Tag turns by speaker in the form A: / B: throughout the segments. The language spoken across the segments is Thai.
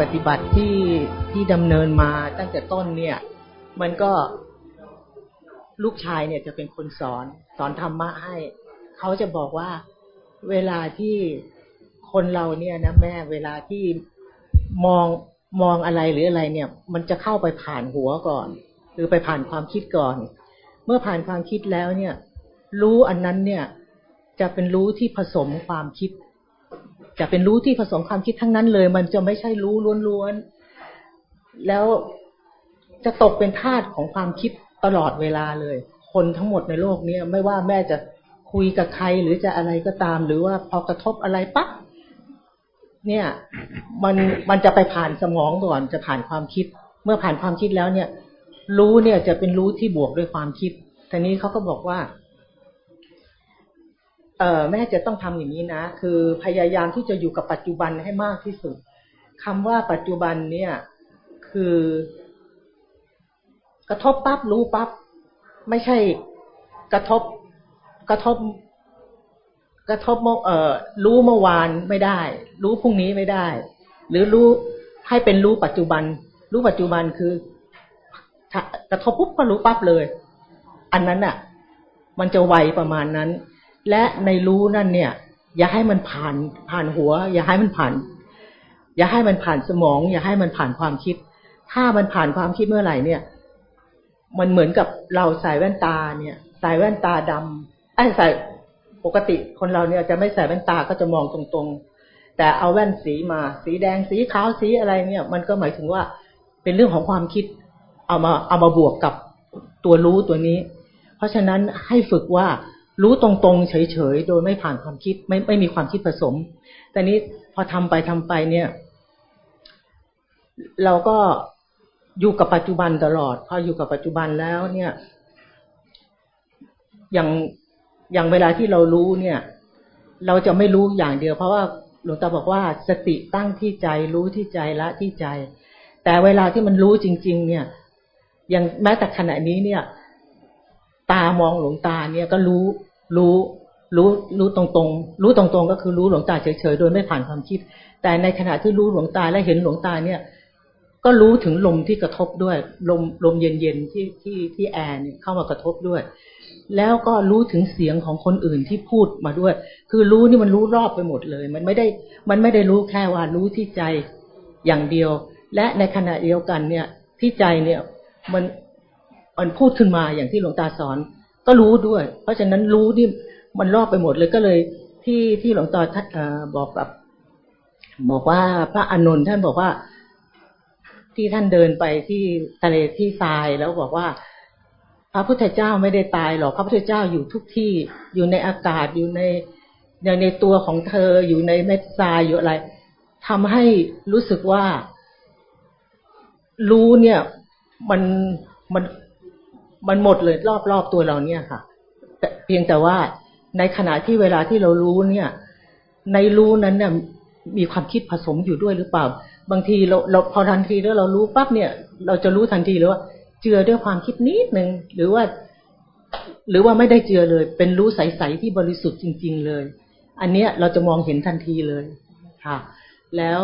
A: ปฏิบัติที่ที่ดำเนินมาตั้งแต่ต้นเนี่ย มันก็ลูกชายเนี่ยจะเป็นคนสอนสอนธรรมะให้ เขาจะบอกว่าเวลาที่คนเราเนี่ยนะแม่เวลาที่มองมองอะไรหรืออะไรเนี่ย มันจะเข้าไปผ่านหัวก่อน หรือไปผ่านความคิดก่อน เมื่อผ่านความคิดแล้วเนี่ย รู้อันนั้นเนี่ย จะเป็นรู้ที่ผสมความคิด จะเป็นรู้ที่ผสมความคิดทั้งนั้นเลย มันจะไม่ใช่รู้ล้วนๆ แล้วจะตกเป็นทาสของความคิดตลอดเวลาเลย คนทั้งหมดในโลกนี้ไม่ว่าแม่จะคุยกับใครหรือจะอะไรก็ตาม หรือว่าพอกระทบอะไรปั๊บเนี่ย มันมันจะไปผ่านสมองก่อนจะผ่านความคิด เมื่อผ่านความคิดแล้วเนี่ย รู้เนี่ยจะเป็นรู้ที่บวกด้วยความคิดทีนี้เขาก็บอกว่า แม่จะต้องทำอย่างนี้นะ คือพยายามที่จะอยู่กับปัจจุบันให้มากที่สุดคำว่าปัจจุบันเนี่ย คือกระทบปั๊บรู้ปั๊บไม่ใช่กระทบกระทบ กระทบเอ่อรู้เมื่อวานไม่ได้ รู้พรุ่งนี้ไม่ได้ หรือรู้ให้เป็นรู้ปัจจุบัน รู้ปัจจุบันคือกระทบปุ๊บก็รู้ปั๊บเลย อันนั้นอะ มันจะไวประมาณนั้น และในรู้นั่นเนี่ย อย่าให้มันผ่านผ่านหัว อย่าให้มันผ่าน อย่าให้มันผ่านสมอง อย่าให้มันผ่านความคิด ถ้ามันผ่านความคิดเมื่อไหร่เนี่ย มันเหมือนกับเราใส่แว่นตาเนี่ย ใส่แว่นตาดำไอ้ใส่ปกติคนเราเนี่ยจะไม่ใส่แว่นตาก็จะมองตรงๆ แต่เอาแว่นสีมา สีแดงสีขาวสีอะไรเนี่ย มันก็หมายถึงว่าเป็นเรื่องของความคิด เอามาเอามาบวกกับตัวรู้ตัวนี้ เพราะฉะนั้นให้ฝึกว่า รู้ตรงๆ เฉยๆ โดยไม่ผ่านความคิดไม่ไม่มีความคิดผสม แต่นี้พอทำไปทำไปเนี่ย เราก็อยู่กับปัจจุบันตลอด พออยู่กับปัจจุบันแล้วเนี่ย อย่างอย่างเวลาที่เรารู้เนี่ย เราจะไม่รู้อย่างเดียว เพราะว่าหลวงตาบอกว่าสติตั้งที่ใจรู้ที่ใจละที่ใจ แต่เวลาที่มันรู้จริง ๆ เนี่ย อย่างแม้แต่ขณะนี้เนี่ย ตามองหลวงตาเนี่ยก็รู้ รู้รู้รู้ตรงๆ รู้ตรงๆ ก็คือรู้หลวงตาเฉยๆ โดยไม่ผ่านความคิด แต่ในขณะที่รู้หลวงตาและเห็นหลวงตาเนี่ย ก็รู้ถึงลมที่กระทบด้วย ลมลมเย็นๆที่ที่ที่แอร์เข้ามากระทบด้วย แล้วก็รู้ถึงเสียงของคนอื่นที่พูดมาด้วย คือรู้นี่มันรู้รอบไปหมดเลย มันไม่ได้มันไม่ได้รู้แค่ว่ารู้ที่ใจอย่างเดียว และในขณะเดียวกันเนี่ยที่ใจเนี่ยมันมันพูดขึ้นมาอย่างที่หลวงตาสอน ก็รู้ด้วย เพราะฉะนั้นรู้นี่มันรอบไปหมดเลยก็เลย ที่ที่หลวงตาท่านบอกกับ บอกว่าพระอานนท์ท่านบอกว่า ที่ท่านเดินไปที่ทะเลที่ทรายแล้วบอกว่า พระพุทธเจ้าไม่ได้ตายหรอกพระพุทธเจ้าอยู่ทุกที่อยู่ในอากาศอยู่ในอย่างในตัวของเธออยู่ในเม็ดทรายอยู่อะไรทำให้รู้สึกว่ารู้เนี่ย มันมัน มันหมดเลยรอบรอบตัวเราเนี่ยค่ะ แต่เพียงแต่ว่าในขณะที่เวลาที่เรารู้เนี่ย ในรู้นั้นเนี่ยมีความคิดผสมอยู่ด้วยหรือเปล่า บางทีเราเราพอทันทีแล้วเรารู้ปั๊บเนี่ย เราจะรู้ทันทีเลยว่า เจือด้วยความคิดนิดหนึ่งหรือว่า หรือว่าไม่ได้เจือเลย เป็นรู้ใสๆที่บริสุทธิ์จริง ๆเลย อันเนี้ยเราจะมองเห็นทันทีเลยค่ะ แล้ว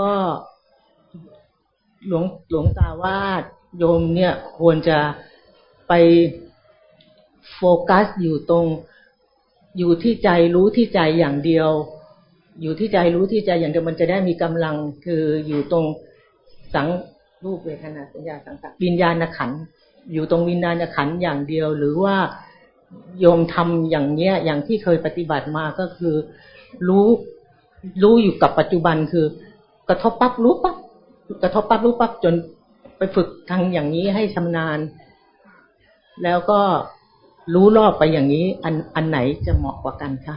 A: ก็หลวงหลวงตาว่า โยมเนี่ยควรจะไปโฟกัสอยู่ตรง อยู่ที่ใจรู้ที่ใจอย่างเดียว อยู่ที่ใจรู้ที่ใจอย่างเดียวมันจะได้มีกำลังคืออยู่ตรงสังรูปเวทนาสัญญาสังขารวิญญาณขันอยู่ตรงวิญญาณขันอย่างเดียว หรือว่าโยมทำอย่างเนี้ย อย่างที่เคยปฏิบัติมาก็คือรู้รู้อยู่กับปัจจุบันคือกระทบปั๊บรู้ปั๊บกระทบปั๊บรู้ปั๊บจน ไปฝึกทางอย่างนี้ให้ชำนาญ แล้วก็รู้รอบไปอย่างนี้ อันอันไหนจะเหมาะกว่ากันคะ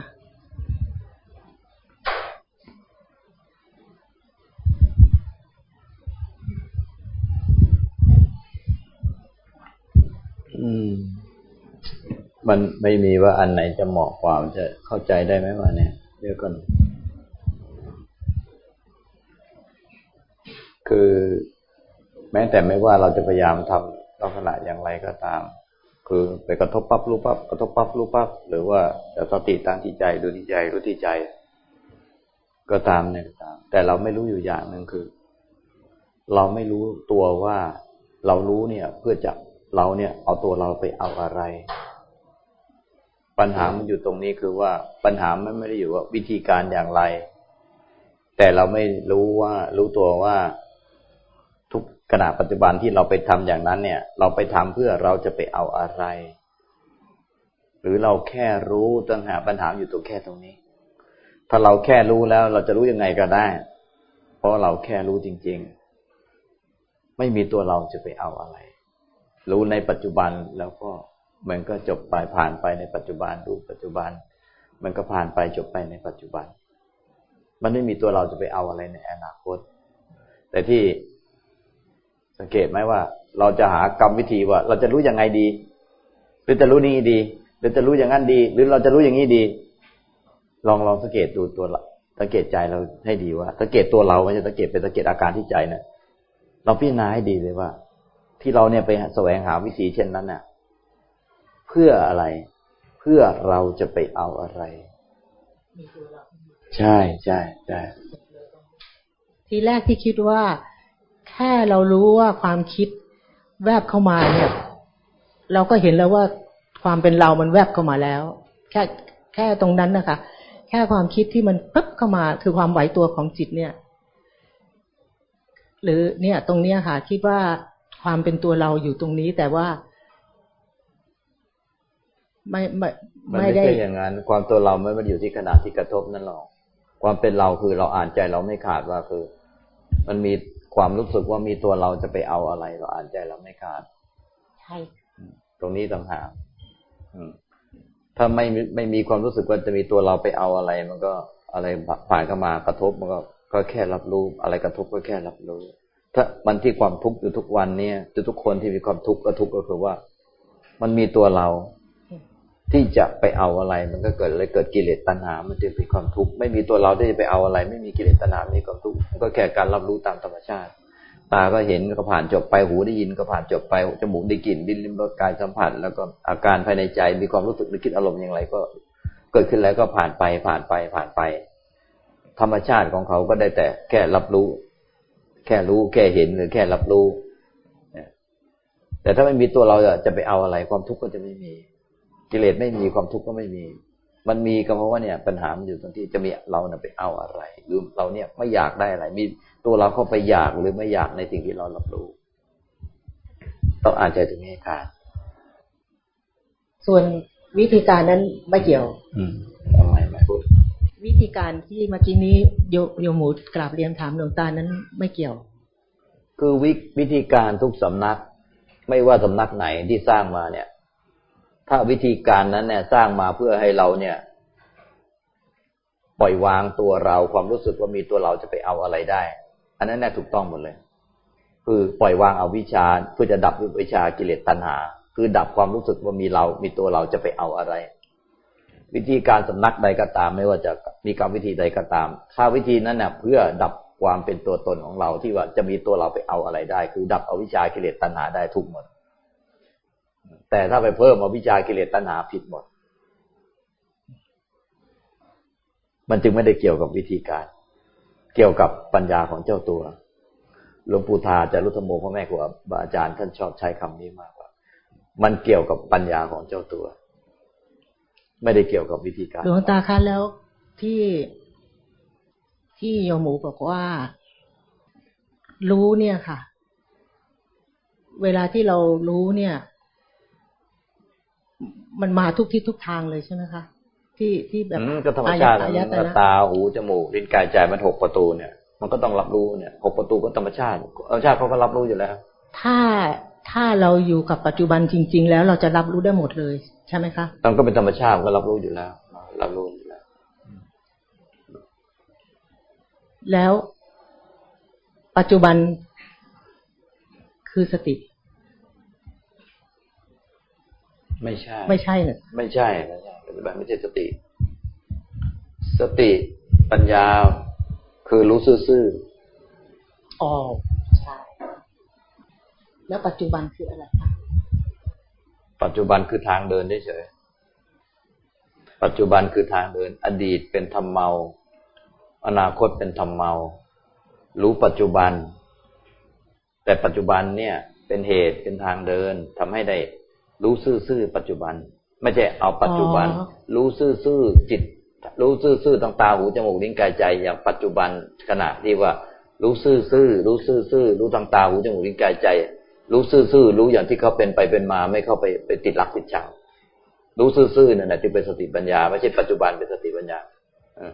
A: อื
B: มันไม่มีว่าอันไหนจะเหมาะกว่าจะเข้าใจได้ไหมว่าเนี่ยเดี๋ยวก่อนคือ แม้แต่ไม่ว่าเราจะพยายามทำลักษณะอย่างไรก็ตาม คือไปกระทบปั๊บรู้ปั๊บกระทบปั๊บรู้ปั๊บหรือว่าจะสติตั้งที่ใจดูที่ใจรู้ที่ใจ ก็ตามเนี่ยตาม แต่เราไม่รู้อยู่อย่างหนึ่งคือ เราไม่รู้ตัวว่าเรารู้เนี่ย เพื่อจะเราเนี่ย เอาตัวเราไปเอาอะไร ปัญหามันอยู่ตรงนี้คือว่าปัญหามันไม่ได้อยู่ว่าวิธีการอย่างไร แต่เราไม่รู้ว่ารู้ตัวว่า ขณะปัจจุบันที่เราไปทำอย่างนั้นเนี่ย เราไปทำเพื่อเราจะไปเอาอะไร หรือเราแค่รู้ตั้งหาปัญหาอยู่ตรงแค่ตรงนี้ ถ้าเราแค่รู้แล้วเราจะรู้ยังไงก็ได้ เพราะเราแค่รู้จริง ๆ ไม่มีตัวเราจะไปเอาอะไร รู้ในปัจจุบันแล้วก็มันก็จบไปผ่านไปในปัจจุบันรู้ปัจจุบัน มันก็ผ่านไปจบไปในปัจจุบัน มันไม่มีตัวเราจะไปเอาอะไรในอนาคต แต่ที่ สังเกตไหมว่า เราจะหากรรมวิธีว่า เราจะรู้ยังไงดี หรือจะรู้นี้ดี หรือจะรู้อย่างนั้นดี หรือเราจะรู้อย่างนี้ดี ลองลองสังเกตดูตัวสังเกตใจเราให้ดีว่าสังเกตตัวเราไม่ใช่สังเกตเป็นสังเกตอาการที่ใจนะเราพิจารณาให้ดีเลยว่า ที่เราเนี่ยไปแสวงหาวิธีเช่นนั้นเนี่ยเพื่ออะไร เพื่อเราจะไปเอาอะไร ใช่ใช่ใช่
A: ทีแรกที่คิดว่า แค่เรารู้ว่าความคิดแวบเข้ามาเนี่ย เราก็เห็นแล้วว่าความเป็นเรามันแวบเข้ามาแล้ว แค่แค่ตรงนั้นนะคะ แค่ความคิดที่มันปึ๊บเข้ามา คือความไหวตัวของจิตเนี่ย หรือเนี่ย ตรงเนี้ยค่ะคิดว่าความเป็นตัวเราอยู่ตรงนี้แต่ว่า ไม่ไม่
B: ไม่ได้อย่างนั้น ความตัวเราไม่มาอยู่ที่ขนาดที่กระทบนั่นหรอกความเป็นเราคือเราอ่านใจเราไม่ขาดว่าคือ มันมี ความรู้สึกว่ามีตัวเราจะไปเอาอะไร เราอ่านใจเราไม่ขาด
A: ใช่
B: ตรงนี้ต่างหากถ้าไม่ไม่มีความรู้สึกว่าจะมีตัวเราไปเอาอะไร มันก็อะไรผ่านเข้ามากระทบมันก็ก็แค่รับรู้ อะไรกระทบก็แค่รับรู้ ถ้ามันที่ความทุกข์อยู่ทุกวันเนี่ยทุกคนที่มีความทุกข์ก็ทุกข์ก็คือว่า มันมีตัวเรา ที่จะไปเอาอะไร มันก็เกิดเลยเกิดกิเลสตัณหา มันจะเป็นความทุกข์ไม่มีตัวเราที่จะไปเอาอะไร ไม่มีกิเลสตัณหามีความทุกข์มันก็แค่การรับรู้ตามธรรมชาติ ตาก็เห็นก็ผ่านจบไปหูได้ยินก็ผ่านจบไปจมูกได้กลิ่นดินลิ้มรสกายสัมผัส แล้วก็อาการภายในใจมีความรู้สึกนึกคิดอารมณ์อย่างไรก็ เกิดขึ้นแล้วก็ผ่านไปผ่านไปผ่านไป ธรรมชาติของเขาก็ได้แต่แค่รับรู้ แค่รู้แค่เห็นหรือแค่รับรู้แต่ถ้าไม่มีตัวเราจะไปเอาอะไรความทุกข์ก็จะไม่มี กิเลสไม่มีความทุกข์ก็ไม่มี มันมีก็เพราะว่าเนี่ย ปัญหามันอยู่ตรงที่จะมีเราเนี่ยไปเอาอะไรหรือเราเนี่ยไม่อยากได้อะไร มีตัวเราเข้าไปอยากหรือไม่อยากในสิ่งที่เรารับรู้ต้องอ่านใจตรงนี้ค่ะ
A: ส่วนวิธีการนั้นไม่เกี่ยว
B: อืมทำไมไม่พูด
A: วิธีการที่เมื่อกี้นี้โยโยมูกราบเรียนถามหลวงตานั้นไม่เกี่ยว
B: คือวิวิธีการทุกสำนัก ไม่ว่าสำนักไหนที่สร้างมาเนี่ย ถ้าวิธีการนั้นเนี่ยสร้างมาเพื่อให้เราเนี่ย ปล่อยวางตัวเราความรู้สึกว่ามีตัวเราจะไปเอาอะไรได้ อันนั้นแน่ถูกต้องหมดเลย คือปล่อยวางเอาวิชาเพื่อจะดับวิชากิเลสตัณหา คือดับความรู้สึกว่ามีเรา มีตัวเราจะไปเอาอะไร วิธีการสำนักใดก็ตาม ไม่ว่าจะมีกรรมวิธีใดก็ตาม ถ้าวิธีนั้นเนี่ยเพื่อดับความเป็นตัวตนของเราที่ว่าจะมีตัวเราไปเอาอะไรได้ คือดับเอาวิชากิเลสตัณหาได้ทุกหมด แต่ถ้าไปเพิ่มอวิชากิเลสตัณหาผิดหมด มันจึงไม่ได้เกี่ยวกับวิธีการ เกี่ยวกับปัญญาของเจ้าตัว หลวงปู่ทาจะรุธโมพ่อแม่ครูอาจารย์ท่านชอบใช้คำนี้มากว่า มันเกี่ยวกับปัญญาของเจ้าตัว ไม่ได้เกี่ยวกับวิธีการ
A: หลวงตาคะแล้วที่ที่โยมูบอกว่ารู้เนี่ยค่ะ เวลาที่เรารู้เนี่ย มันมาทุกทิศทุกทางเลยใช่ไหมคะที่ที่แบบ
B: ก็ธรรมชาติตาหูจมูกลิ้นกายใจมันหกประตูเนี่ย มันก็ต้องรับรู้เนี่ยหกประตูก็ธรรมชาติธรรมชาติเขาก็รับรู้อยู่แล้ว
A: ถ้าถ้าเราอยู่กับปัจจุบันจริง ๆ แล้วเราจะรับรู้ได้หมดเลยใช่ไหมคะ
B: มันก็เป็นธรรมชาติก็รับรู้อยู่แล้ว รับรู้อยู่แล้ว
A: แล้วปัจจุบันคือสติ
B: ไม่ใช่
A: ไม่ใช่เนี่
B: ยไม่ใช่ไม่ใช่ปฏิบัติไม่ใช่สติ สติปัญญาคือรู้ซื่อ
A: ๆอ๋อใช่ แล้วปัจจุบันคืออะไรคะ
B: ปัจจุบันคือทางเดินเฉยปัจจุบันคือทางเดิน อดีตเป็นธรรมเมา อนาคตเป็นธรรมเมา รู้ปัจจุบัน แต่ปัจจุบันเนี่ย เป็นเหตุเป็นทางเดินทำให้ได้ รู้ซื่อๆปัจจุบัน ไม่ใช่เอาปัจจุบัน รู้ซื่อๆจิต รู้ซื่อๆตั้งตาหูจมูกลิ้นกายใจอย่างปัจจุบันขณะที่ว่า รู้ซื่อๆรู้ซื่อๆรู้ทางตาหูจมูกลิ้นกายใจ รู้ซื่อๆรู้อย่างที่เขาเป็นไปเป็นมาไม่เข้าไปไปติดรักติดชังรู้ซื่อๆนั่นแหละที่เป็นสติปัญญา ไม่ใช่ปัจจุบันเป็นสติปัญญา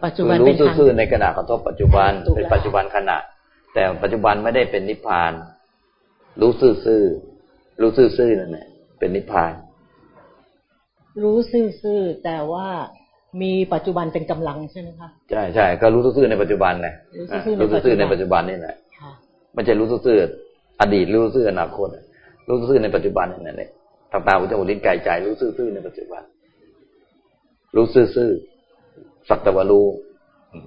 A: ปัจจุบัน
B: รู้ซื่อๆในขณะกระทบปัจจุบันเป็นปัจจุบันขณะ แต่ปัจจุบันไม่ได้เป็นนิพพาน รู้ซื่อๆรู้ซื่อๆนั่นแหละ เป็นนิพพาน
A: รู้ซื่อๆแต่ว่ามีปัจจุบันเป็นกำลังใช่ไหมคะใช่
B: ใช่ก็รู้ซื่อๆในปัจจุบันไงรู้ซื่อๆในปัจจุบันนี่แหละไม่ใช่รู้ซื่อๆอดีตรู้ซื่ออนาคตรู้ซื่อในปัจจุบันนั่นแหละทางตาหูจมูกลิ้นกายใจ รู้ซื่อๆในปัจจุบัน รู้ซื่อๆสักแต่ว่ารู้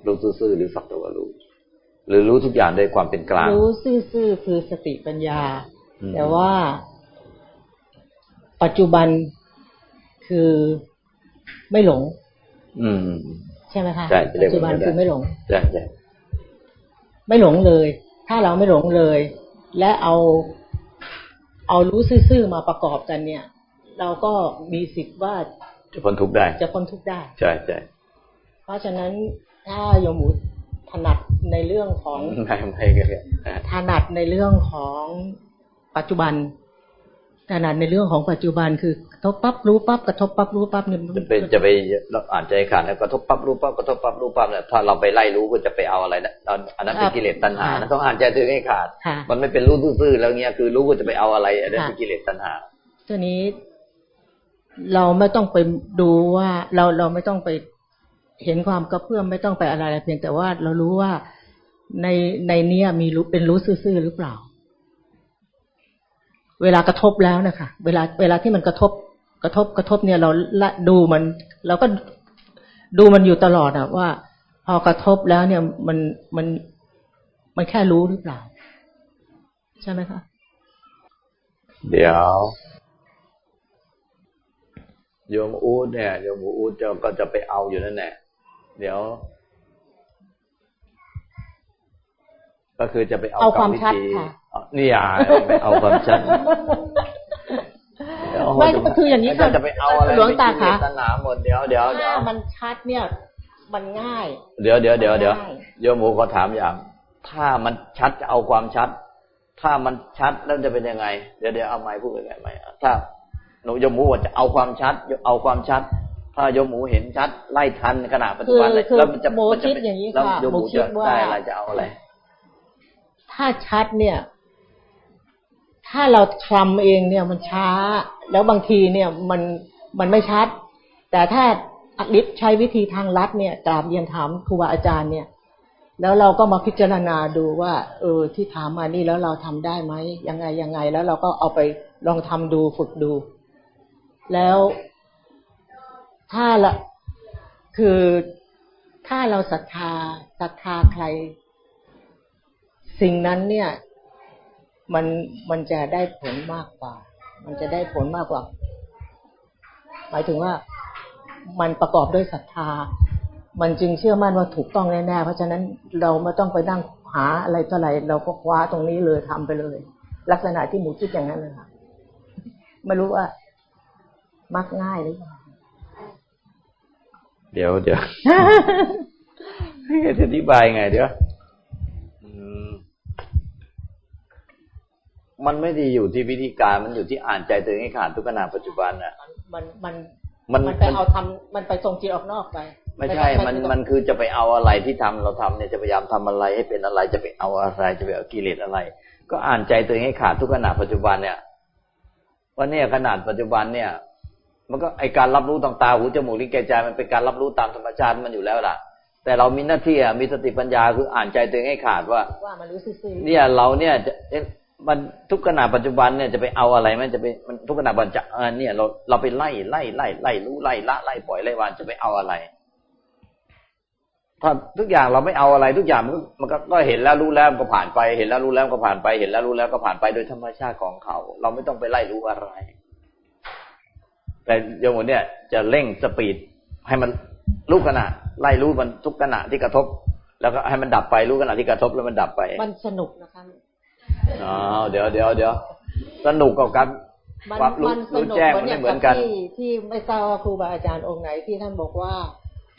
B: รู้ซื่อๆหรือสักแต่ว่ารู้หรือรู้ทุกอย่างด้วยความเป็นกลาง
A: รู้ซื่อๆคือสติปัญญา แต่ว่า ปัจจุบันคือไม่หลง
B: อืม
A: ใช่ไหมคะ
B: ใช่
A: ปัจจุบันคือไม่หลง
B: ใช่ใช่
A: ไม่หลงเลย ถ้าเราไม่หลงเลย และเอาเอารู้ซื่อๆมาประกอบกันเนี่ย เราก็มีสิทธิ์ว่า
B: จะพ้นทุกข์ได้
A: จะพ้นทุกข์ได้
B: ใช่ใช่
A: เพราะฉะนั้นถ้าโยมหมูถนัดในเรื่องของ
B: ไม่ไม่กัน
A: ถนัดในเรื่องของปัจจุบัน ถนัดในเรื่องของปัจจุบันคือกระทบปั๊บรู้ปั๊บกระทบปั๊บรู้ปั๊บเนี่ย
B: จะเป็นจะไปเราอ่านใจขาดแล้วกระทบปั๊บรู้ปั๊บกระทบปั๊บรู้ปั๊บเนี่ยถ้าเราไปไล่รู้ก็จะไปเอาอะไรนะอันนั้นเป็นกิเลสตัณหาต้องอ่านใจตัวให้ขาด มันไม่เป็นรู้ซื่อๆแล้วเงี้ยคือรู้ก็จะไปเอาอะไรอันนั้นเป็นกิเลสตัณหา
A: ตัวนี้ เราไม่ต้องไปดูว่าเราเราไม่ต้องไปเห็นความกระเพื่อมไม่ต้องไปอะไรเพียงแต่ว่าเรารู้ว่าในในเนี้ยมีรู้เป็นรู้ซื่อๆหรือเปล่า เวลากระทบแล้วนะคะเวลาเวลาที่มันกระทบกระทบกระทบเนี่ยเราละดูมันเราก็ดูมันอยู่ตลอดอะว่า พอกระทบแล้วเนี่ยมันมันมันแค่รู้หรือเปล่า ใช่ไหมคะ
B: เดี๋ยวโยมอูดเนี่ยโยมอูดจะก็จะไปเอาอยู่นั่นแหละเดี๋ยว ก็คือจะไปเอา
A: ความชัดค่ะ
B: นี่อะไปเอาความชัด
A: ไม่ก็คืออย่างนี้
B: ค่ะจะไปเอาอะไร
A: หลวงตาค่ะ
B: ตัณหาหมดเดี๋ยวเดี๋ยว
A: เดี๋ยวมันชัดเนี่ย มันง่าย
B: เดี๋ยวเดี๋ยวเดี๋ยวเดี๋ยวโยมหมูขอถามอย่าง ถ้ามันชัดจะเอาความชัด ถ้ามันชัดแล้วจะเป็นยังไง เดี๋ยวเดี๋ยวเอาไม้พูดยังไงไหมถ้าหนูโยมหมูว่าจะเอาความชัดเอาความชัด ถ้าโยมหมูเห็นชัดไล่ทันขณะปัจจุบันเลย
A: แล้วมันจะโมคิดอย่างนี้ค่ะ
B: โยมหมูจะได้อะไรจะเอาอะไร
A: ถ้าชัดเนี่ย ถ้าเราทำเองเนี่ยมันช้า แล้วบางทีเนี่ยมันมันไม่ชัด แต่ถ้าอิทใช้วิธีทางลัดเนี่ยกราบเรียนถามครูบาอาจารย์เนี่ย แล้วเราก็มาพิจารณาดูว่า เออที่ถามมานี่แล้วเราทำได้ไหมยังไงยังไง แล้วเราก็เอาไปลองทำดูฝึกดู แล้วถ้าละคือถ้าเราศรัทธาศรัทธาใคร สิ่งนั้นเนี่ยมันมันจะได้ผลมากกว่า มันจะได้ผลมากกว่า หมายถึงว่ามันประกอบด้วยศรัทธา มันจึงเชื่อมั่นว่าถูกต้องแน่ๆ เพราะฉะนั้นเราไม่ต้องไปนั่งหาอะไรเท่าไหร่เราก็คว้าตรงนี้เลยทำไปเลย ลักษณะที่หมูคิดอย่างนั้นเลยค่ะไม่รู้ว่า มักง่ายหรือเปล่า
B: เดี๋ยวเดี๋ยวจะอธิบายไงเดี๋ยว มันไม่ได้อยู่ที่วิธีการมันอยู่ที่อ่านใจตัวเองให้ขาดทุกขณะปัจจุบันอะ
A: มันมันมันมันไปเอาทำมันไปส่งจิตออกนอกไป
B: ไม่ใช่ มันมันคือจะไปเอาอะไรที่ทำเราทำเนี่ยจะพยายามทำอะไรให้เป็นอะไรจะไปเอาอะไรจะไปเอากิเลสอะไร ก็อ่านใจตัวเองให้ขาดทุกขณะปัจจุบันเนี่ยว่าเนี่ยขนาดปัจจุบันเนี่ย มันก็ไอการรับรู้ต่างตาหูจมูกลิ้นกายใจมันเป็นการรับรู้ตามธรรมชาติมันอยู่แล้วล่ะ แต่เรามีหน้าที่อะมีสติปัญญาคืออ่านใจตัวเองให้ขาดว่า
A: ว่ามันรู้ซื่อ
B: เนี่ยเราเนี่ยจะ มันทุกขณะปัจจุบันเนี่ยจะไปเอาอะไรมันจะไปมันทุกขณะปัจจุบันเนี่ยเราเราไปไล่ไล่ไล่ไล่รู้ไล่ละไล่ปล่อยไล่วานจะไปเอาอะไรถ้าทุกอย่างเราไม่เอาอะไรทุกอย่างมันมันก็เห็นแล้วรู้แล้วก็ผ่านไปเห็นแล้วรู้แล้วก็ผ่านไปเห็นแล้วรู้แล้วก็ผ่านไปโดยธรรมชาติของเขา เราไม่ต้องไปไล่รู้อะไร แต่โยมเนี่ยจะเร่งสปีดให้มันรู้ขณะไล่รู้มันทุกขณะที่กระทบ แล้วก็ให้มันดับไปรู้ขณะที่กระทบแล้วมันดับไป
A: มันสนุกนะคะ
B: อ๋อเดี๋ยวเดี๋ยวเดี๋ยวสนุกกับการ
A: ความรู้แจ้งไม่เหมือนกันที่ที่ไม่ทราบว่าครูบาอาจารย์องค์ไหนที่ท่านบอกว่า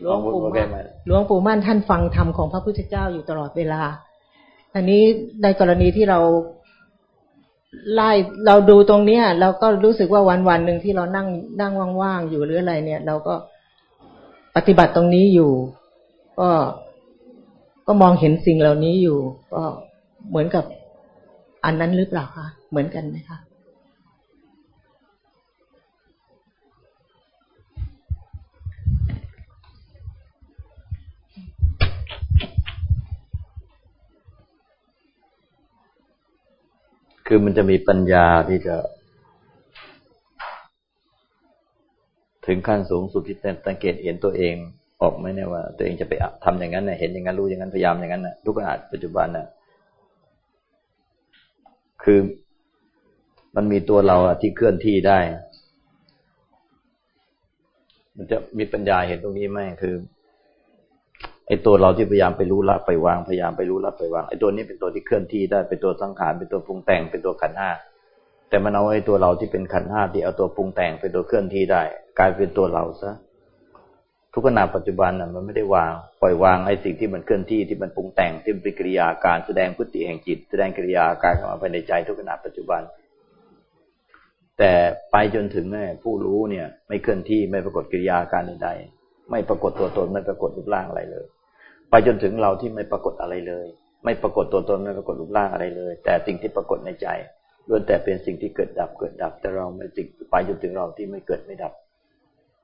A: หลวงปู่มั่นหลวงปู่มั่นท่านฟังธรรมของพระพุทธเจ้าอยู่ตลอดเวลาอันนี้ในกรณีที่เราไล่เราดูตรงเนี้ยเราก็รู้สึกว่าวันวันหนึ่งที่เรานั่งนั่งว่างๆอยู่หรืออะไร เนี่ย เราก็ปฏิบัติตรงนี้อยู่ ก็ก็มองเห็นสิ่งเหล่านี้อยู่ ก็เหมือนกับ อันนั้นหรือเปล่าคะเหมือนกันไหมคะ
B: คือมันจะมีปัญญาที่จะ ถึงขั้นสูงสุดที่สังเกตเห็นตัวเองออกไหมเนี่ยว่า ตัวเองจะไปทำอย่างนั้นเน่ยเห็นอย่างนั้นรู้อย่างนั้นพยายามอย่างนั้นนะทุกขณะปัจจุบันน่ะ คือมันมีตัวเราที่เคลื่อนที่ได้ มันจะมีปัญญาเห็นตรงนี้ไหมคือไอ้ตัวเราที่พยายามไปรู้ละไปวางพยายามไปรู้ละไปวางไอ้ตัวนี้เป็นตัวที่เคลื่อนที่ได้เป็นตัวสังขารเป็นตัวปรุงแต่งเป็นตัวขันห้าแต่มันเอาไอ้ตัวเราที่เป็นขันห้าที่เอาตัวปรุงแต่งเป็นตัวเคลื่อนที่ได้ กลายเป็นตัวเราซะ ทุกขณะปัจจุบันน่ะมันไม่ได้วาง ปล่อยวางไอ้สิ่งที่มันเคลื่อนที่ที่มันปรุงแต่งที่เป็นกิริยาการแสดงพฤติแห่งจิต แสดงกิริยาการเข้ามาภายในใจทุกขณะปัจจุบัน แต่ไปจนถึงเนี่ยผู้รู้เนี่ย ไม่เคลื่อนที่ไม่ปรากฏกิริยาการใดๆไม่ปรากฏตัวตนไม่ปรากฏรูปร่างอะไรเลย ไปจนถึงเราที่ไม่ปรากฏอะไรเลย ไม่ปรากฏตัวตนไม่ปรากฏรูปร่างอะไรเลย แต่สิ่งที่ปรากฏในใจล้วนแต่เป็นสิ่งที่เกิดดับเกิดดับ แต่เราไม่ติดไปจนถึงเราที่ไม่เกิดไม่ดับ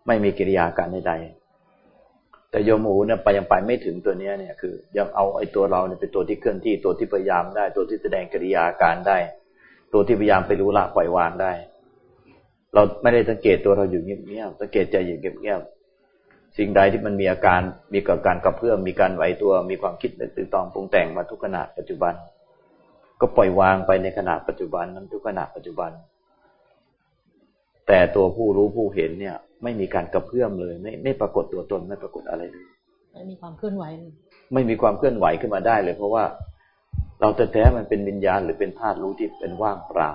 B: ไม่มีกิริยาการใดๆ แต่โยมหูเนี่ยไปยังไปไม่ถึงตัวเนี้ยเนี่ยคือ ยังเอาไอ้ตัวเราเนี่ยเป็นตัวที่เคลื่อนที่ตัวที่พยายามได้ ตัวที่แสดงกิริยาการได้ ตัวที่พยายามไปรู้ละปล่อยวางได้ เราไม่ได้สังเกตตัวเราอยู่เงียบๆสังเกตใจอยู่เงียบสิ่งใดที่มันมีอาการมีกับการกระเพื่อมมีการไหวตัวมีความคิดนึกตื่นตองปรุงแต่งมาทุกขณะปัจจุบัน ก็ปล่อยวางไปในขณะปัจจุบันนั้นทุกขณะปัจจุบัน แต่ตัวผู้รู้ผู้เห็นเนี่ย ไม่มีการกระเพื่อมเลย ไม่ไม่ปรากฏตัวตนไม่ปรากฏอะไรเลย
A: ไม่มีความเคลื่อนไหว
B: ไม่มีความเคลื่อนไหวขึ้นมาได้เลย เพราะว่าเราแต่แท้มันเป็นวิญญาณหรือเป็นธาตุรู้ที่เป็นว่างเปล่า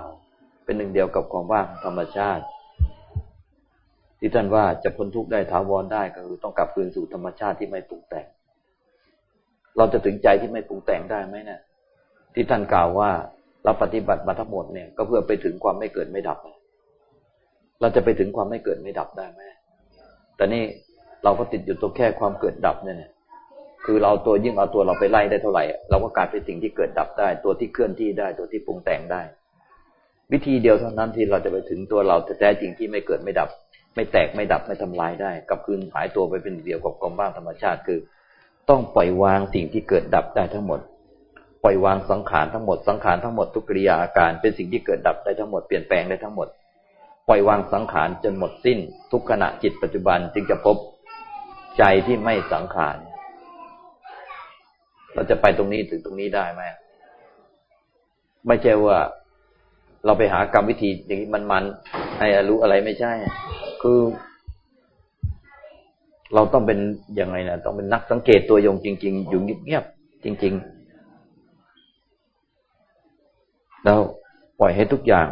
B: เป็นหนึ่งเดียวกับความว่างธรรมชาติ ที่ท่านว่าจะพ้นทุกข์ได้ถาวรได้ก็คือต้องกลับคืนสู่ธรรมชาติที่ไม่ปรุงแต่ง เราจะถึงใจที่ไม่ปรุงแต่งได้ไหมเนะี่ยที่ท่านกล่าวว่าเราปฏิบัติมาทั้งหมดเนี่ย ก็เพื่อไปถึงความไม่เกิดไม่ดับเเราจะไปถึงความไม่เกิดไม่ดับได้ไหมแต่นี่เราก็ติดอยู่ตัวแค่ความเกิดดับเนี่ยคือเราตัวยิ่งเอาตัวเราไปไล่ได้เท่าไหร่ เราก็กลายเป็นสิ่งที่เกิดดับได้ ตัวที่เคลื่อนที่ได้ตัวที่ปรุงแต่งได้ วิธีเดียวเท่านั้นที่เราจะไปถึงตัวเราแท้จริงที่ไม่เกิดไม่ดับ ไม่แตกไม่ดับไม่ทำลายได้กับคืนหายตัวไปเป็นเดียวกับกองบ้างธรรมชาติคือ ต้องปล่อยวางสิ่งที่เกิดดับได้ทั้งหมด ปล่อยวางสังขารทั้งหมดสังขารทั้งหมดทุกกิริยาอาการเป็นสิ่งที่เกิดดับได้ทั้งหมดเปลี่ยนแปลงได้ทั้งหมด ปล่อยวางสังขารจนหมดสิ้น ทุกขณะจิตปัจจุบันจึงจะพบใจที่ไม่สังขาร เราจะไปตรงนี้ถึงตรงนี้ได้ไหมไม่ใช่ว่า เราไปหากรรมวิธีอย่างนี้มันๆให้รู้อะไรไม่ใช่ คือ เราต้องเป็นยังไงนะต้องเป็นนักสังเกตตัวยงจริง ๆ อยู่เงียบๆจริง ๆ แล้วปล่อยให้ทุกอย่าง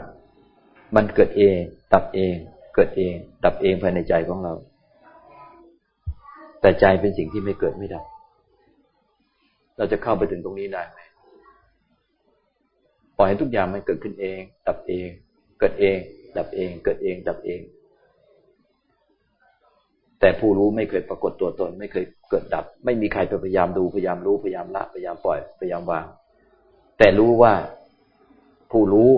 B: มันเกิดเอง ดับเอง เกิดเอง ดับเองภายในใจของเรา แต่ใจเป็นสิ่งที่ไม่เกิดไม่ดับ เราจะเข้าไปถึงตรงนี้ได้ไหมปล่อยให้ทุกอย่างมันเกิดขึ้นเอง ดับเอง เกิดเอง ดับเอง เกิดเอง ดับเอง แต่ผู้รู้ไม่เคยปรากฏตัวตน ไม่เคยเกิดดับ ไม่มีใครไปพยายามดูพยายามรู้พยายามละพยายามปล่อยพยายามวาง แต่รู้ว่าผู้รู้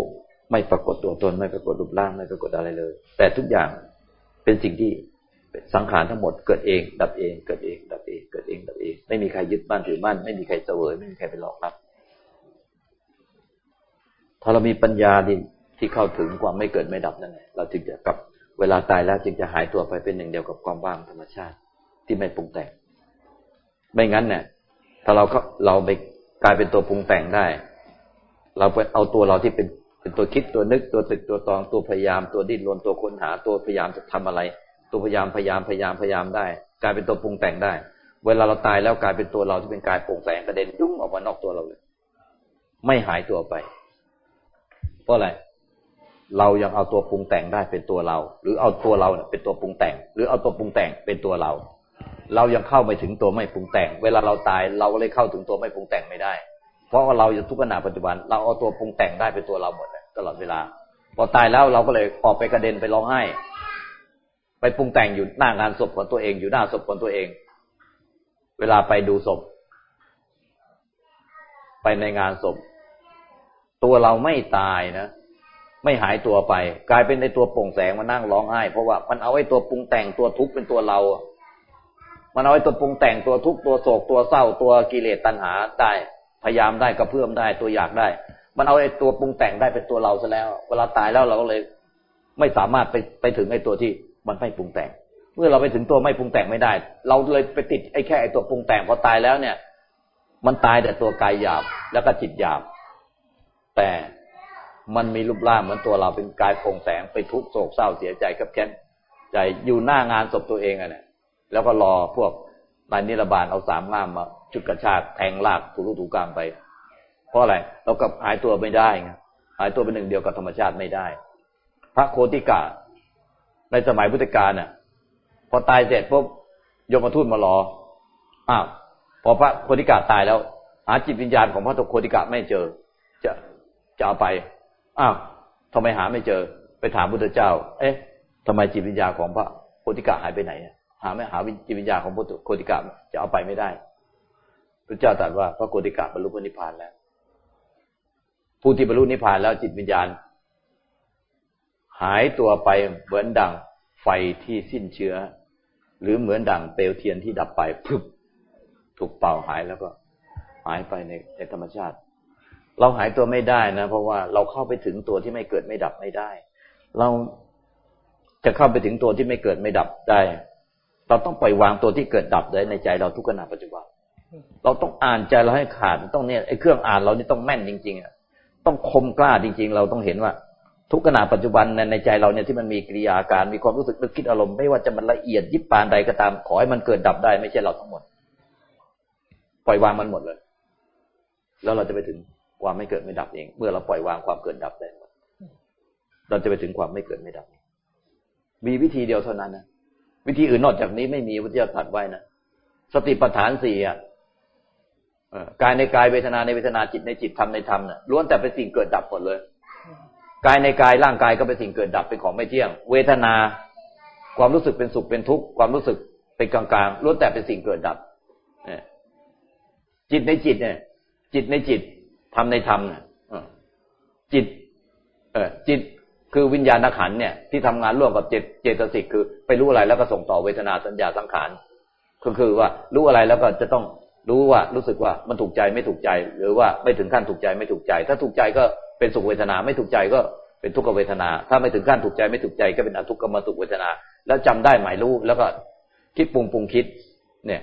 B: ไม่ปรากฏตัวตนไม่ปรากฏรูปร่างไม่ปรากฏอะไรเลย แต่ทุกอย่างเป็นสิ่งที่สังขารทั้งหมดเกิดเอง ดับเอง เกิดเอง ดับเองเกิดเองดับเอง ไม่มีใครยึดมั่นถือมั่นไม่มีใครเสวยไม่มีใครไปหลอกรับถ้าเรามีปัญญาดีที่เข้าถึงความไม่เกิดไม่ดับนั่นแหละเราจึงจะกับเวลาตายแล้วจึงจะหายตัวไปเป็นหนึ่งเดียวกับความว่างธรรมชาติที่ไม่ปรุงแต่ง ไม่งั้นเนี่ยถ้าเราเราไปกลายเป็นตัวปรุงแต่งได้ เราไปเอาตัวเราที่เป็น เป็นตัวคิดตัวนึกตัวตึกตัวตองตัวพยายามตัวดิ้นรนตัวค้นหาตัวพยายามจะทำอะไร ตัวพยายามพยายามพยายามพยายามได้ กลายเป็นตัวปรุงแต่งได้ เวลาเราตายแล้วกลายเป็นตัวเราที่เป็นกายปร่งแสงกระเด็นยุ่งออกมานอกตัวเราเลย ไม่หายตัวไป เพราะอะไรเรายังเอาตัวปรุงแต่งได้เป็นตัวเรา หรือเอาตัวเราเป็นตัวปรุงแต่ง หรือเอาตัวปรุงแต่งเป็นตัวเรา เรายังเข้าไม่ถึงตัวไม่ปรุงแต่ง เวลาเราตายเราเลยเข้าถึงตัวไม่ปรุงแต่งไม่ได้ เพราะว่าเราอยู่ทุกขณะปัจจุบัน เราเอาตัวปรุงแต่งได้เป็นตัวเราหมด ตลอดเวลา พอตายแล้วเราก็เลยออกไปกระเด็นไปร้องไห้ ไปปรุงแต่งอยู่หน้างานศพของตัวเองอยู่หน้าศพของตัวเอง เวลาไปดูศพ ไปในงานศพ ตัวเราไม่ตายนะไม่หายตัวไป กลายเป็นในตัวโปร่งแสงมานั่งร้องไห้ เพราะว่ามันเอาไอ้ตัวปรุงแต่งตัวทุกข์เป็นตัวเรามันเอาไอ้ตัวปรุงแต่งตัวทุกข์ตัวโศกตัวเศร้าตัวกิเลสตัณหาได้พยายามได้กระเพื่อมได้ตัวอยากได้ มันเอาไอ้ตัวปรุงแต่งได้เป็นตัวเราซะแล้ว เวลาตายแล้วเราก็เลย ไม่สามารถไปไปถึงไอ้ตัวที่มันไม่ปรุงแต่ง เมื่อเราไปถึงตัวไม่ปรุงแต่งไม่ได้ เราเลยไปติดไอ้แค่ไอ้ตัวปรุงแต่งพอตายแล้วเนี่ย มันตายแต่ตัวกายหยาบแล้วก็จิตหยาบ แต่มันมีรูปร่างเหมือนตัวเราเป็นกายปร่งแสงไปทุกโศกเศร้าเสียใจกับแค้นใจอยู่หน้างานศพตัวเองอะเนี่ยแล้วก็รอพวกนายนิรบาลเอาสามง่ามมาจุดกระชากแทงลากถูรุถูกลางไป เพราะอะไรเรากับหายตัวไม่ได้ไงหายตัวเป็นหนึ่งเดียวกับธรรมชาติไม่ได้ พระโคติกาในสมัยพุทธกาลเนี่ยพอตายเสร็จปุ๊บยมทูตมารออ้าวพอพระโคติกาตายแล้ว หาจิตวิญญาณของพระโคติกาไม่เจอ จะจะเอาไปอ้าวทำไมหาไม่เจอ ไปถามพุทธเจ้า เอ๊ะทำไมจิตวิญญาณของพระโคติกาหายไปไหนหาไม่หาจิตวิญญาณของพระโคติกาจะเอาไปไม่ได้พระเจ้าตรัสว่าพระโคติกาบรรลุพระนิพพานแล้ว ผู้ที่บรรลุนิพพานแล้วจิตวิญญาณ หายตัวไปเหมือนดังไฟที่สิ้นเชื้อ หรือเหมือนดังเปลวเทียนที่ดับไปพึบถูกเป่าหายแล้วก็หายไปในในธรรมชาติ เราหายตัวไม่ได้นะ เพราะว่าเราเข้าไปถึงตัวที่ไม่เกิดไม่ดับไม่ได้ เราจะเข้าไปถึงตัวที่ไม่เกิดไม่ดับได้ เราต้องปล่อยวางตัวที่เกิดดับได้ในใจเราทุกขณะปัจจุบัน เราต้องอ่านใจเราให้ขาดต้องเนี่ยไอ้เครื่องอ่านเรานี่ต้องแม่นจริงๆอะ ต้องคมกล้าจริง ๆ เราต้องเห็นว่า ทุกขณะปัจจุบันในใจเราเนี่ยที่มันมีกิริยาการมีความรู้สึกนึกคิดอารมณ์ไม่ว่าจะมันละเอียดยิบปานใดก็ตามขอให้มันเกิดดับได้ไม่ใช่เราทั้งหมด ปล่อยวางมันหมดเลย แล้วเราจะไปถึงความไม่เกิดไม่ดับเอง เมื่อเราปล่อยวางความเกิดดับได้เราจะไปถึงความไม่เกิดไม่ดับ มีวิธีเดียวเท่านั้นนะวิธีอื่นนอกจากนี้ไม่มีวิทยาถัดไว้นะสติปัฏฐานสี่อะ กายในกายเวทนาในเวทนาจิตในจิตธรรมในธรรมเนี่ยล้วนแต่เป็นสิ่งเกิดดับหมดเลย กายในกายร่างกายก็เป็นสิ่งเกิดดับเป็นของไม่เที่ยง เวทนา ความรู้สึกเป็นสุขเป็นทุกข์ความรู้สึกเป็นกลางๆล้วนแต่เป็นสิ่งเกิดดับจิตในจิตเนี่ย จิตในจิตทำในธรรมเนี่ยจิต เออจิตคือวิญญาณขันเนี่ยที่ทำงานร่วมกับเจตเจตสิกคือ ไปรู้อะไรแล้วก็ส่งต่อเวทนาสัญญาสังขารก็คือว่ารู้อะไรแล้วก็จะต้อง รู้ว่ารู้สึกว่ามันถูกใจไม่ถูกใจ หรือว่าไม่ถึงขั้นถูกใจไม่ถูกใจ ถ้าถูกใจก็เป็นสุขเวทนา ไม่ถูกใจก็เป็นทุกขเวทนา ถ้าไม่ถึงขั้นถูกใจไม่ถูกใจก็เป็นอทุกขมสุขเวทนา แล้วจำได้หมายรู้แล้วก็คิดปรุงปรุงคิด เนี่ย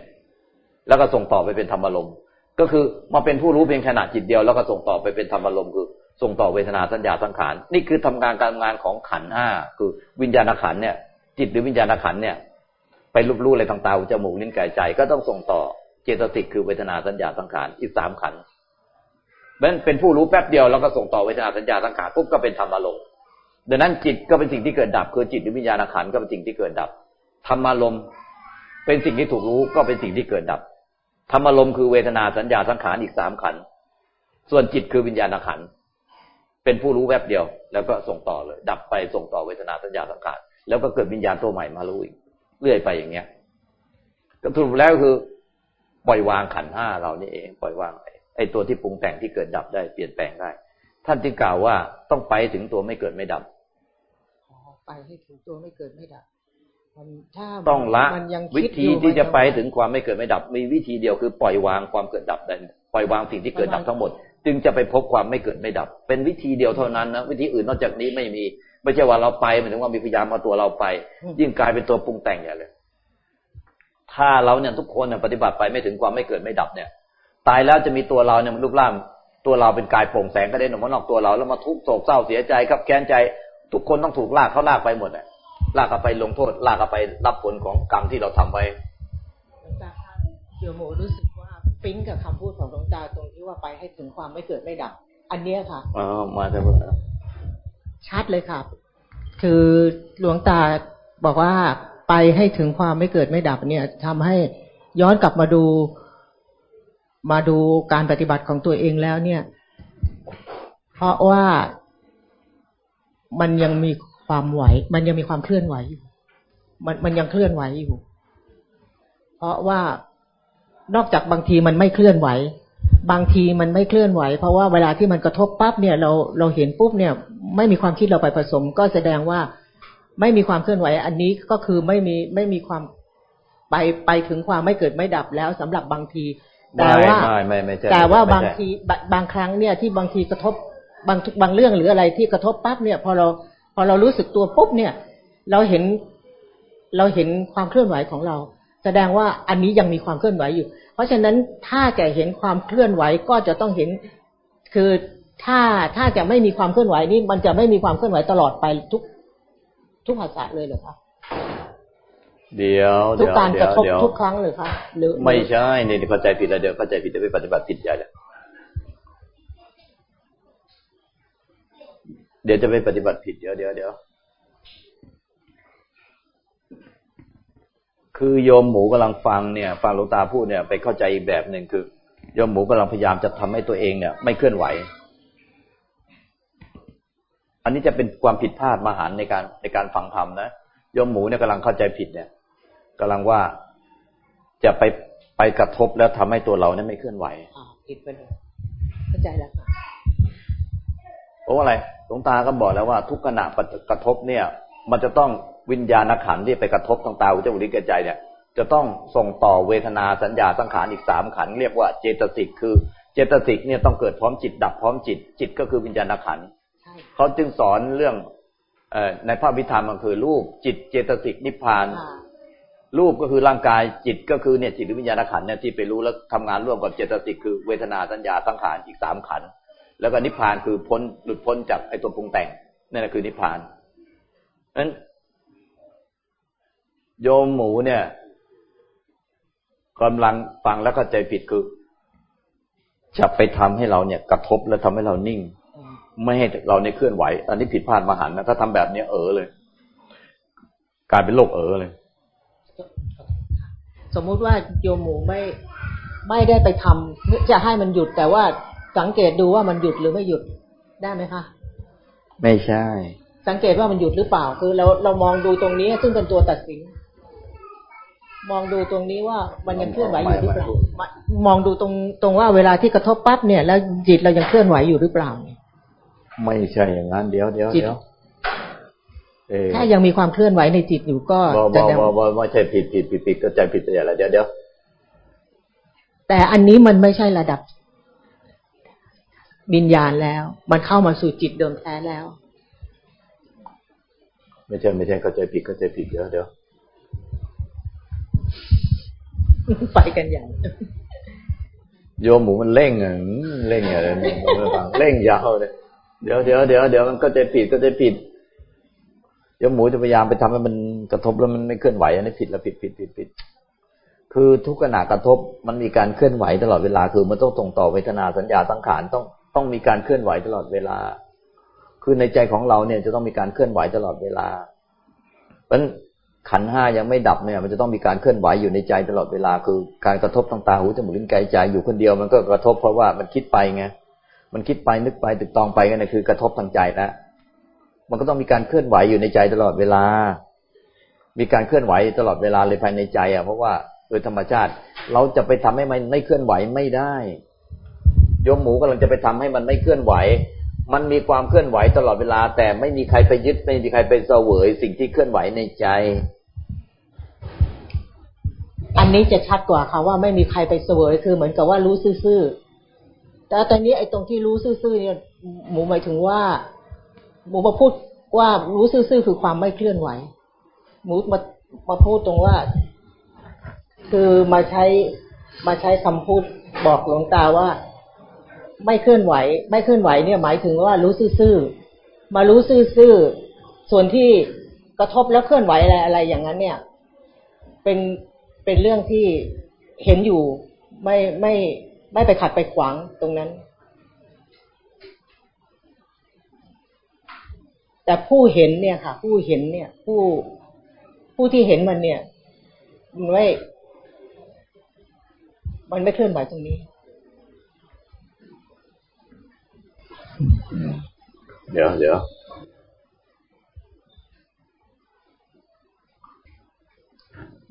B: แล้วก็ส่งต่อไปเป็นธรรมารมณ์ก็คือมาเป็นผู้รู้เพียงขนาดจิตเดียวแล้วก็ส่งต่อไปเป็นธรรมอารมณ์คือส่งต่อเวทนาสัญญาสังขารนี่คือทำงานการงานของขันห้าคือวิญญาณขันเนี่ย จิตหรือวิญญาณขันเนี่ย ไปรูปรู้อะไรทางตาหูจมูกนิ้นกายใจก็ต้องส่งต่อ เจตสิกคือเวทนาสัญญาสังขารอีกสามขันนั้นเป็นผู้รู้แป๊บเดียวแล้วก็ส่งต่อเวทนาสัญญาสังขารปุ๊บก็เป็นธรรมอารมณ์ดังนั้นจิตก็เป็นสิ่งที่เกิดดับคือจิตหรือวิญญาณขันก็เป็นสิ่งที่เกิดดับธรรมอารมณ์เป็นสิ่งที่ถูกรู้ก็เป็นสิ่งที่เกิดดับธรรมารมณ์คือเวทนาสัญญาสังขารอีกสามขันส่วนจิตคือวิญญาณขันเป็นผู้รู้แวบเดียว แล้วก็ส่งต่อเลย ดับไปส่งต่อเวทนาสัญญาสังขารแล้วก็เกิดวิญญาณตัวใหม่มารู้อีกเรื่อยไปอย่างเงี้ยก็สรุปแล้วคือ ปล่อยวางขันห้าเรานี่เอง ปล่อยวางไอ้ตัวที่ปรุงแต่งที่เกิดดับได้เปลี่ยนแปลงได้ ท่านจึงกล่าวว่าต้องไปถึงตัวไม่เกิดไม่ดับ
A: ไปให้ถึงตัวไม่เกิดไม่ดับ
B: ต้องละวิธีที่จะไปถึงความไม่เกิดไม่ดับ มีวิธีเดียวคือปล่อยวางความเกิดดับได้ปล่อยวางสิ่งที่เกิดดับทั้งหมด จึงจะไปพบความไม่เกิดไม่ดับ เป็นวิธีเดียวเท่านั้นนะวิธีอื่นนอกจากนี้ไม่มี ไม่ใช่ว่าเราไปหมายถึงว่ามีพยายามมาตัวเราไป ยิ่งกลายเป็นตัวปรุงแต่งอย่างเลย ถ้าเราเนี่ยทุกคนเนี่ยปฏิบัติไปไม่ถึงความไม่เกิดไม่ดับเนี่ย ตายแล้วจะมีตัวเราเนี่ยมันรูปร่างตัวเราเป็นกายโปร่งแสงก็ได้หนุ่มนอกตัวเราแล้วมาทุกโศกเศร้าเสียใจครับแค้นใจ ทุกคนต้องถูกลากเขาลากไปหมดเลยลากเอาไปลงโทษ ลากเอาไปรับผลของกรรมที่เราทำไว้
A: โยมโมรู้สึกว่าปิ๊งกับคำพูดของหลวงตาตรงที่ว่าไปให้ถึงความไม่เกิดไม่ดับ อันเนี้ยค่ะ
B: อ๋อมาแต่
A: ชัดเลยค่ะคือหลวงตาบอกว่า ไปให้ถึงความไม่เกิดไม่ดับเนี่ยทำให้ย้อนกลับมาดูมาดูการปฏิบัติของตัวเองแล้วเนี่ย เพราะว่ามันยังมีความไหว มันยังมีความเคลื่อนไหวอยู่มันมันยังเคลื่อนไหวอยู่ เพราะว่านอกจากบางทีมันไม่เคลื่อนไหว บางทีมันไม่เคลื่อนไหว เพราะว่าเวลาที่มันกระทบปั๊บเนี่ย เราเราเห็นปุ๊บเนี่ย ไม่มีความคิดเราไปผสม ก็แสดงว่า ไม่มีความเคลื่อนไหว อันนี้ก็คือไม่มีไม่มีความไปไปถึงความไม่เกิดไม่ดับแล้วสำหรับบางที แต่ว่าแต่ว่าบางทีบางครั้งเนี่ยที่บางทีกระทบบางบางเรื่องหรืออะไรที่กระทบปั๊บเนี่ย พอเราพอเรารู้สึกตัวปุ๊บเนี่ย เราเห็นเราเห็นความเคลื่อนไหวของเรา แสดงว่าอันนี้ยังมีความเคลื่อนไหวอยู่ เพราะฉะนั้นถ้าจะเห็นความเคลื่อนไหวก็จะต้องเห็นคือถ้าถ้าจะไม่มีความเคลื่อนไหวนี่มันจะไม่มีความเคลื่อนไหวตลอดไปทุก ทุกภาษาเลยเหรอคะ
B: เดี๋ยว
A: ทุกการกระทบทุกครั้งเลยคะหรือ
B: ไม่ใช่เนี่ยเข้าใจผิดแล้วเดี๋ยวเข้าใจผิดจะไปปฏิบัติผิดใหญ่เลยเดี๋ยวจะไปปฏิบัติผิดเดี๋ยวเดี๋ยวเดี๋ยวคือโยมหมูกำลังฟังเนี่ย ฟังหลวงตาพูดเนี่ย ไปเข้าใจอีกแบบหนึ่งคือโยมหมูกำลังพยายามจะทำให้ตัวเองเนี่ย ไม่เคลื่อนไหว อันนี้จะเป็นความผิดพลาดมหันในการในการฟังธรรมนะโยมหมูเนี่ยกำลังเข้าใจผิดเนี่ยกำลังว่าจะไปไปกระทบแล้วทำให้ตัวเราเนี่ยไม่เคลื่อนไหว
A: ผิดไปเลยเข้าใจแล้วค่ะ
B: เพราะอะไรหลวงตาก็บอกแล้วว่า ทุกขณะกระทบเนี่ย มันจะต้องวิญญาณขันที่ไปกระทบทางตาหูจมูกลิ้นกายใจเนี่ย จะต้องส่งต่อเวทนาสัญญาสังขารอีกสามขันเรียกว่าเจตสิกคือ เจตสิกเนี่ยต้องเกิดพร้อมจิตดับพร้อมจิต จิตก็คือวิญญาณขัน เขาจึงสอนเรื่องในพระวิธรรมมันคือรูปจิตเจตสิกนิพพาน รูปก็คือร่างกายจิตก็คือเนี่ยจิตหรือวิญญาณขันเนี่ยที่ไปรู้แล้วทำงานร่วมกับเจตสิกคือเวทนาสัญญาสังขารอีกสามขันแล้วก็นิพพานคือพ้นหลุดพ้นจากไอ้ตัวปรุงแต่งนั่นแหละคือนิพพานนั้นโยมหมูเนี่ยกำลังฟังแล้วก็ใจผิดคือจะไปทำให้เราเนี่ย กระทบแล้วทำให้เรานิ่ง ไม่ให้เราในเคลื่อนไหว อันนี้ผิดพลาดมหันนะถ้าทำแบบนี้เออเลย กลายเป็นโรคเออเลย
A: สมมุติว่าโยมหมูไม่ไม่ได้ไปทำจะให้มันหยุดแต่ว่าสังเกตดูว่ามันหยุดหรือไม่หยุดได้ไหมคะ
B: ไม่ใช่
A: สังเกตว่ามันหยุดหรือเปล่า คือเราเรามองดูตรงนี้ซึ่งเป็นตัวตัดสิน มองดูตรงนี้ว่ามันยังเคลื่อนไหวอยู่หรือเปล่า มองดูตรงตรงว่าเวลาที่กระทบปั๊บเนี่ย แล้วจิตเรายังเคลื่อนไหวอยู่หรือเปล่า
B: ไม่ใช่อย่างนั้นเดี๋ยวเดี๋ยวเดี๋ยว
A: ถ้ายังมีความเคลื่อนไหวในจิตอยู่ก็
B: จะบอบอบไม่ใช่ผิดผิดผิดผิดก็ใจผิดแต่อะไรเดี๋ยวเดี๋ยว
A: แต่อันนี้มันไม่ใช่ระดับวิญญาณแล้ว มันเข้ามาสู่จิตเดิมแท้แล้ว
B: ไม่ใช่ไม่ใช่เข้าใจผิดเข้าใจผิดเดี๋ยวเดี๋ยว
A: ไปกันอย่าง
B: โยมหมูมันเร่งอะเร่งอะไรเร่งยาวเลย เดี๋ยวเดี๋ยวเดี๋ยวเดี๋ยวมันก็จะผิดก็จะผิดโยมหมูจะพยายามไปทำให้มันกระทบแล้วมันไม่เคลื่อนไหวอันนี้ผิดล้วผิดผิดผิดผิด คือทุกขณะกระทบมันมีการเคลื่อนไหวตลอดเวลา คือมันต้องตรงต่อเวทนาสัญญาสังขารต้องต้องมีการเคลื่อนไหวตลอดเวลา คือในใจของเราเนี่ยจะต้องมีการเคลื่อนไหวตลอดเวลา เพราะขันห้ายังไม่ดับเนี่ย มันจะต้องมีการเคลื่อนไหวอยู่ในใจตลอดเวลา คือการกระทบทางตาหูจมูกลิ้นกายใจอยู่คนเดียวมันก็กระทบเพราะว่ามันคิดไปไง มันคิดไปนึกไปตึกตองไปกันนี่คือกระทบทางใจแล้วมันก็ต้องมีการเคลื่อนไหวอยู่ในใจตลอดเวลา มีการเคลื่อนไหวตลอดเวลาเลยภายในใจ อะ เพราะว่าโดยธรรมชาติ เราจะไปทำให้มันไม่เคลื่อนไหวไม่ได้โยมหมูกำลังจะไปทำให้มันไม่เคลื่อนไหว มันมีความเคลื่อนไหวตลอดเวลา แต่ไม่มีใครไปยึดไม่มีใครไปเสวยสิ่งที่เคลื่อนไหวในใจ
A: อันนี้จะชัดกว่าค่ะว่าไม่มีใครไปเสวยคือเหมือนกับว่ารู้ซื่อ แต่ตอนนี้ไอ้ตรงที่รู้ซื่อๆเนี่ยหมูหมายถึงว่า หมูมาพูดว่ารู้ซื่อๆคือความไม่เคลื่อนไหว หมูมามาพูดตรงว่า คือมาใช้มาใช้คำพูดบอกหลวงตาว่า ไม่เคลื่อนไหว ไม่เคลื่อนไหวเนี่ยหมายถึงว่ารู้ซื่อๆมารู้ซื่อๆส่วนที่กระทบแล้วเคลื่อนไหวอะไรอะไรอย่างนั้น เนี่ย เป็นเป็นเรื่องที่เห็นอยู่ไม่ไม่ ไม่ไปขัดไปขวางตรงนั้น แต่ผู้เห็นเนี่ยค่ะ ผู้เห็นเนี่ย ผู้ผู้ที่เห็นมันเนี่ย มันไม่มันไม่เคลื่อนไหวตรงนี้
B: เดี๋ยวเดี๋ยว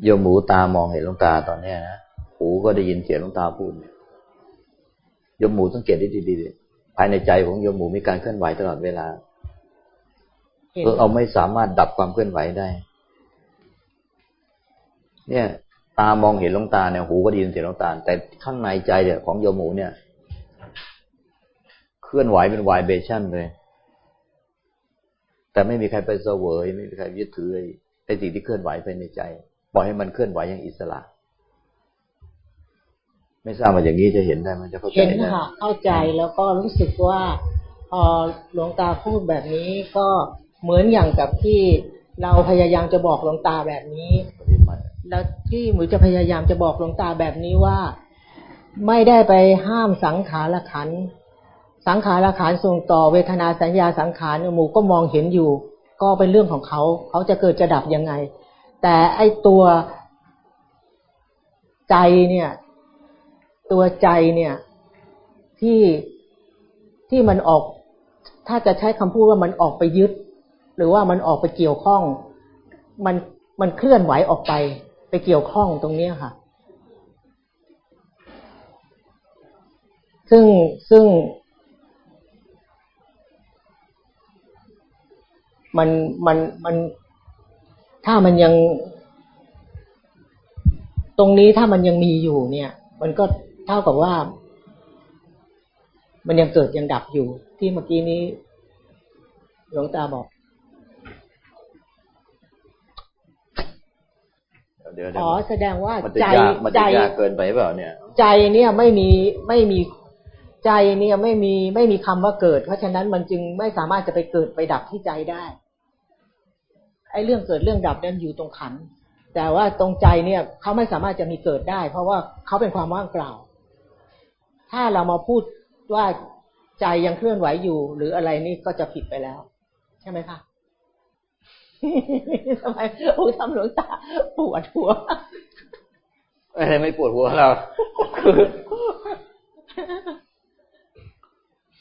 B: โยมหมูตามองเห็นหลวงตาตอนเนี้ยนะหูก็ได้ยินเสียงหลวงตาพูดโย มหมูสังเกตได้ดีๆภายในใจของโยมหมูมีการเคลื่อนไหวตลอดเวลาเพื่อเอาไม่สามารถดับความเคลื่อนไหวได้ เนี่ย ตามองเห็นหลวงตาเนี่ยหูก็ได้ยินเสียงหลวงตา แต่ข้างในใจเนี่ยของโยมหมูเนี่ย เคลื่อนไหวเป็นไวเบชั่นเลย แต่ไม่มีใครไปเสวยไม่มีใครยึดถือไอ้สิ่งที่เคลื่อนไหวไปในใจ ปล่อยให้มันเคลื่อนไหวอย่างอิสระ ไม่ทราบว่าอย่างนี้จะเห็นได้มันจะเข้าใจ
A: เห็นค่ะเข้าใจแล้วก็รู้สึกว่าพอหลวงตาพูดแบบนี้ก็เหมือนอย่างกับที่เราพยายามจะบอกหลวงตาแบบนี้แล้วที่หมูจะพยายามจะบอกหลวงตาแบบนี้ว่า ไม่ได้ไปห้ามสังขารขันสังขารขันส่งต่อเวทนาสัญญาสังขารหมูก็มองเห็นอยู่ ก็เป็นเรื่องของเขา เขาจะเกิดจะดับยังไง แต่ไอตัวใจเนี่ย ตัวใจเนี่ย ที่ที่มันออก ถ้าจะใช้คำพูดว่ามันออกไปยึด หรือว่ามันออกไปเกี่ยวข้อง มันมันเคลื่อนไหวออกไปไปเกี่ยวข้องตรงนี้ค่ะ ซึ่งซึ่ง มันมันมันถ้ามันยัง ตรงนี้ถ้ามันยังมีอยู่เนี่ย มันก็ เท่ากับว่า มันยังเกิดยังดับอยู่ ที่เมื่อกี้นี้ หลวงตาบอกอ๋อแสดงว่าใจ
B: ใจเกินไปเปล่าเนี่ย
A: ใจเนี่ยไม่มีไม่มีใจเนี่ยไม่มีไม่มีคำว่าเกิด เพราะฉะนั้นมันจึงไม่สามารถจะไปเกิดไปดับที่ใจได้ไอ้เรื่องเกิดเรื่องดับนั้นอยู่ตรงขัน แต่ว่าตรงใจเนี่ยเขาไม่สามารถจะมีเกิดได้ เพราะว่าเขาเป็นความว่างเปล่า ถ้าเรามาพูดว่าใจยังเคลื่อนไหวอยู่ หรืออะไรนี่ก็จะผิดไปแล้ว ใช่ไหมคะทำไมโอ้ทำหลวงตาปวดหัว
B: ไม่ไม่ปวดหัวเราคือ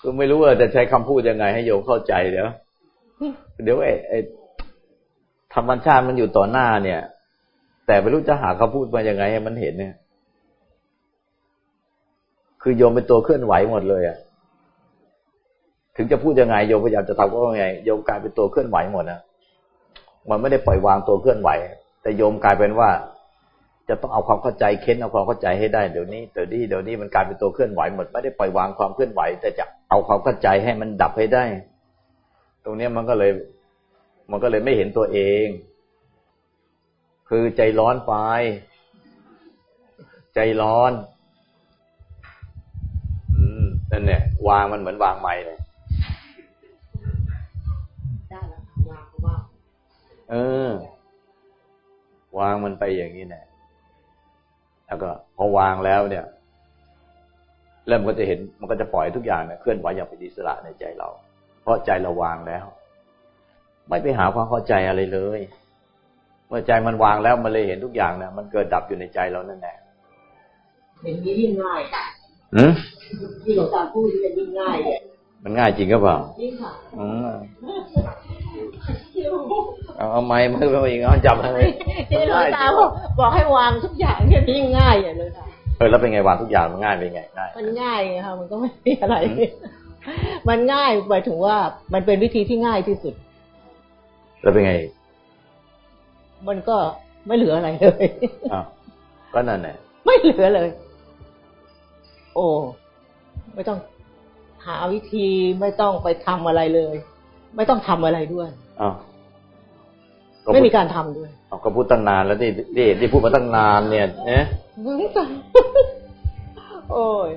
B: คือไม่รู้ว่าจะใช้คำพูดยังไงให้โยมเข้าใจเดี๋ยวเดี๋ยวไอ้ธรรมชาติมันอยู่ต่อหน้าเนี่ย แต่ไม่รู้จะหาคำพูดมายังไงให้มันเห็นเนี่ย คือโยมเป็นตัวเคลื่อนไหวหมดเลยอะถึงจะพูดยังไงโยมพยายามจะทำก็ยังไงโยมกลายเป็นตัวเคลื่อนไหวหมดนะมันไม่ได้ปล่อยวางตัวเคลื่อนไหว แต่โยมกลายเป็นว่า จะต้องเอาความเข้าใจเค้นเอาความเข้าใจให้ได้เดี๋ยวนี้เดี๋ยวนี้เดี๋ยวนี้มันกลายเป็นตัวเคลื่อนไหวหมด ไม่ได้ปล่อยวางความเคลื่อนไหว แต่จะเอาความเข้าใจให้มันดับให้ได้ ตรงนี้มันก็เลย มันก็เลยไม่เห็นตัวเอง คือใจร้อนไป ใจร้อน นั่นเนี่ยวางมันเหมือนวางไม้เลยได้แล้ววางวางเออ วางมันไปอย่างนี้แน่แล้วก็ พอวางแล้วเนี่ยเริ่มก็จะเห็นมันก็จะปล่อยทุกอย่างเนี่ยเคลื่อนไหวอย่างเป็นอิสระในใจเรา เพราะใจเราวางแล้ว ไม่ไปหาความเข้าใจอะไรเลย เมื่อใจมันวางแล้วมันเลยเห็นทุกอย่างนะมันเกิดดับอยู่ในใจเรานั่นแหละ
A: เห็นยิ่งง่าย
B: อืม
A: ที่หลวงตาพูดเป็นยิ่งง่าย
B: มันง่ายจริงก็เปล่า
A: จริงค่ะอืม
B: เอาไม้ไม่ไม่อีกเอาจับอะไร
A: ที่หลวงตาบอกบอกให้วางทุกอย่างเนี่ยยิ่งง่ายอย่างเลยค่ะ
B: เออแล้วเป็นไงวางทุกอย่างมันง่ายเป็นไงง่าย
A: มันง่ายไงค่ะมันก็ไม่มีอะไร มันง่ายหมายถึงว่า มันเป็นวิธีที่ง่ายที่สุด
B: แล้วเป็นไง
A: มันก็ไม่เหลืออะไรเลย
B: อ้าวก็นั่นแหละ
A: ไม่เหลือเลย โอ้ ไม่ต้องหาวิธีไม่ต้องไปทำอะไรเลย ไม่ต้องทำอะไรด้วย
B: อ้าว
A: ไม่มีการทำด้วย
B: เาก็พูดตั้งนานแล้วที่ที่ที่พูดมาตั้งนานเนี่ยเนี่ย
A: โอ้ย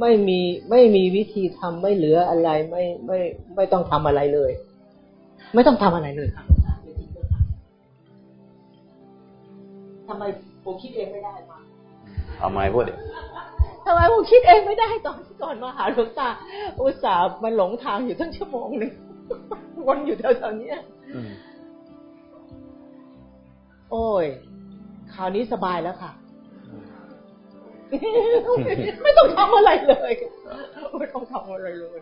A: ไม่มีไม่มีวิธีทำไม่เหลืออะไรไม่ไม่ไม่ต้องทำอะไรเลย ไม่ต้องทำอะไรเลยครับทำไมผมคิดเองไม่ได้มา
B: เอาไม้พูดดิ
A: ทำไมผมคิดเองไม่ได้ตอนก่อนมาหาหลวงตา อุตส่าห์มาหลงทางอยู่ตั้งชั่วโมงหนึ่งวนอยู่แถวๆเนี้ย
B: อืม
A: โอ้ยคราวนี้สบายแล้วค่ะ ไม่ต้องทำอะไรเลยไม่ต้องทำอะไรเลย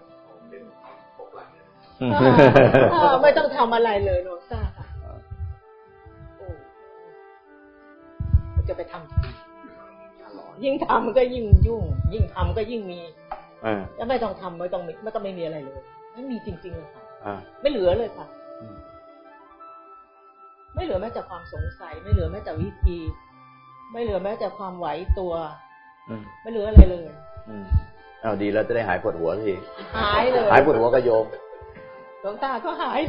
A: อ่าไม่ต้องทำอะไรเลยหลวงตาค่ะโอ้จะไปทำ ยิ่งทำก็ยิ่งยุ่ง ยิ่งทำก็ยิ่งมี
B: เออ
A: แล้วไม่ต้องทำไม่ต้องมีไม่ต้องไม่มีอะไรเลยไม่มีจริงๆเลยค่ะ
B: อ่า
A: ไม่เหลือเลยค่ะ
B: อืม
A: ไม่เหลือแม้แต่ความสงสัย ไม่เหลือแม้แต่วิธี ไม่เหลือแม้แต่ความไหวตัว
B: อืม
A: ไม่เหลืออะไรเลย
B: อืมเอาดีแล้วจะได้หายปวดหัวที
A: หายเลย
B: หายปวดหัวก็โยม
A: หลวงตาก็หาย